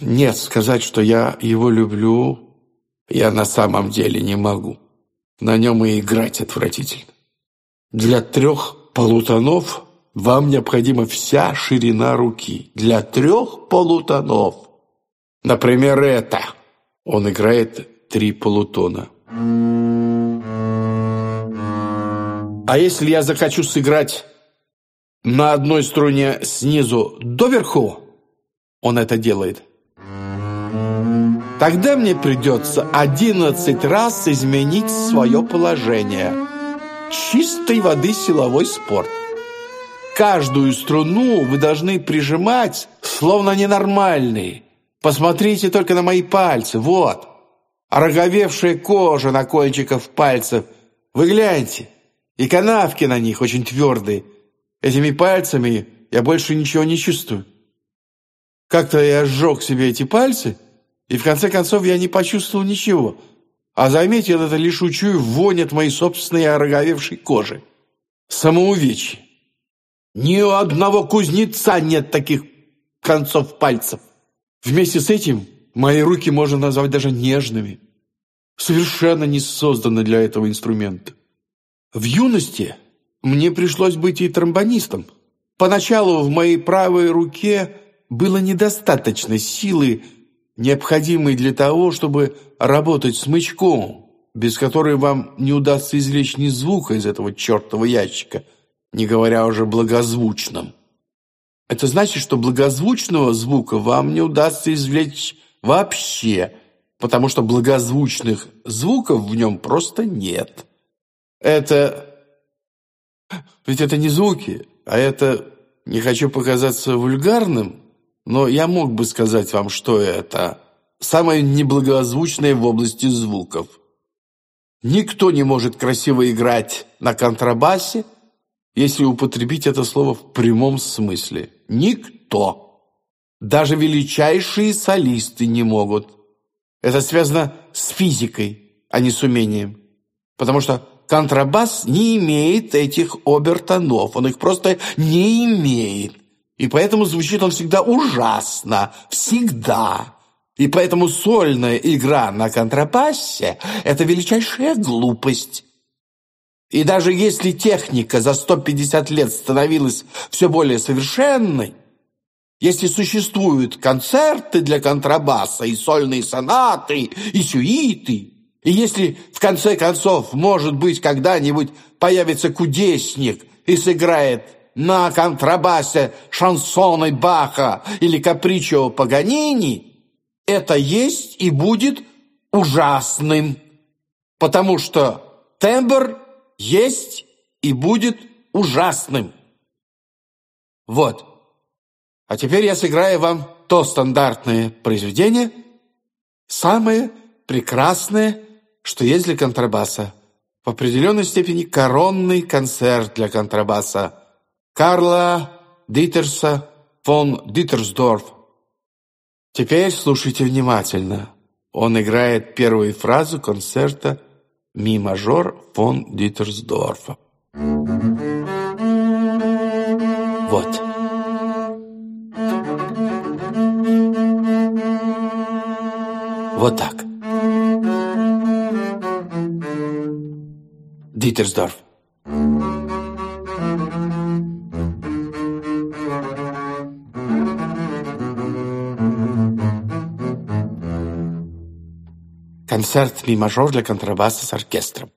Нет, сказать, что я его люблю, я на самом деле не могу. На нем и играть отвратительно. Для трех полутонов вам необходима вся ширина руки. Для трех полутонов. Например, это. Он играет три полутона. А если я захочу сыграть на одной струне снизу доверху, он это делает – Тогда мне придется 11 раз изменить свое положение. Чистой воды силовой спорт. Каждую струну вы должны прижимать, словно ненормальный. Посмотрите только на мои пальцы, вот. Роговевшая кожа на кончиках пальцев. Вы гляньте, и канавки на них очень твердые. Этими пальцами я больше ничего не чувствую. Как-то я сжег себе эти пальцы – и в конце концов я не почувствовал ничего, а заметил это лишь учую вонь от моей собственной ороговевшей кожи. Самоувечье. Ни у одного кузнеца нет таких концов пальцев. Вместе с этим мои руки можно назвать даже нежными. Совершенно не созданы для этого инструмента. В юности мне пришлось быть и тромбонистом. Поначалу в моей правой руке было недостаточно силы, необходимый для того, чтобы работать смычком, без которой вам не удастся извлечь ни звука из этого чертового ящика, не говоря уже благозвучном. Это значит, что благозвучного звука вам не удастся извлечь вообще, потому что благозвучных звуков в нем просто нет. Это... Ведь это не звуки, а это... Не хочу показаться вульгарным, но я мог бы сказать вам, что это. Самое неблагозвучное в области звуков. Никто не может красиво играть на контрабасе, если употребить это слово в прямом смысле. Никто. Даже величайшие солисты не могут. Это связано с физикой, а не с умением. Потому что контрабас не имеет этих обертонов, он их просто не имеет. И поэтому звучит он всегда ужасно. Всегда. И поэтому сольная игра на контрабасе – это величайшая глупость. И даже если техника за 150 лет становилась все более совершенной, если существуют концерты для контрабаса и сольные сонаты, и сюиты, и если, в конце концов, может быть, когда-нибудь появится кудесник и сыграет на контрабасе шансоны Баха или капричо Паганини, это есть и будет ужасным, потому что тембр есть и будет ужасным. Вот. А теперь я сыграю вам то стандартное произведение, самое прекрасное, что есть для контрабаса. В определенной степени коронный концерт для контрабаса – Карла Дитерса фон Дитерсдорф. Теперь слушайте внимательно. Он играет первую фразу концерта «Ми мажор» фон Дитерсдорфа. Вот. Вот так. Дитерсдорф. Концерт ми-мажор для контрабаса с оркестром.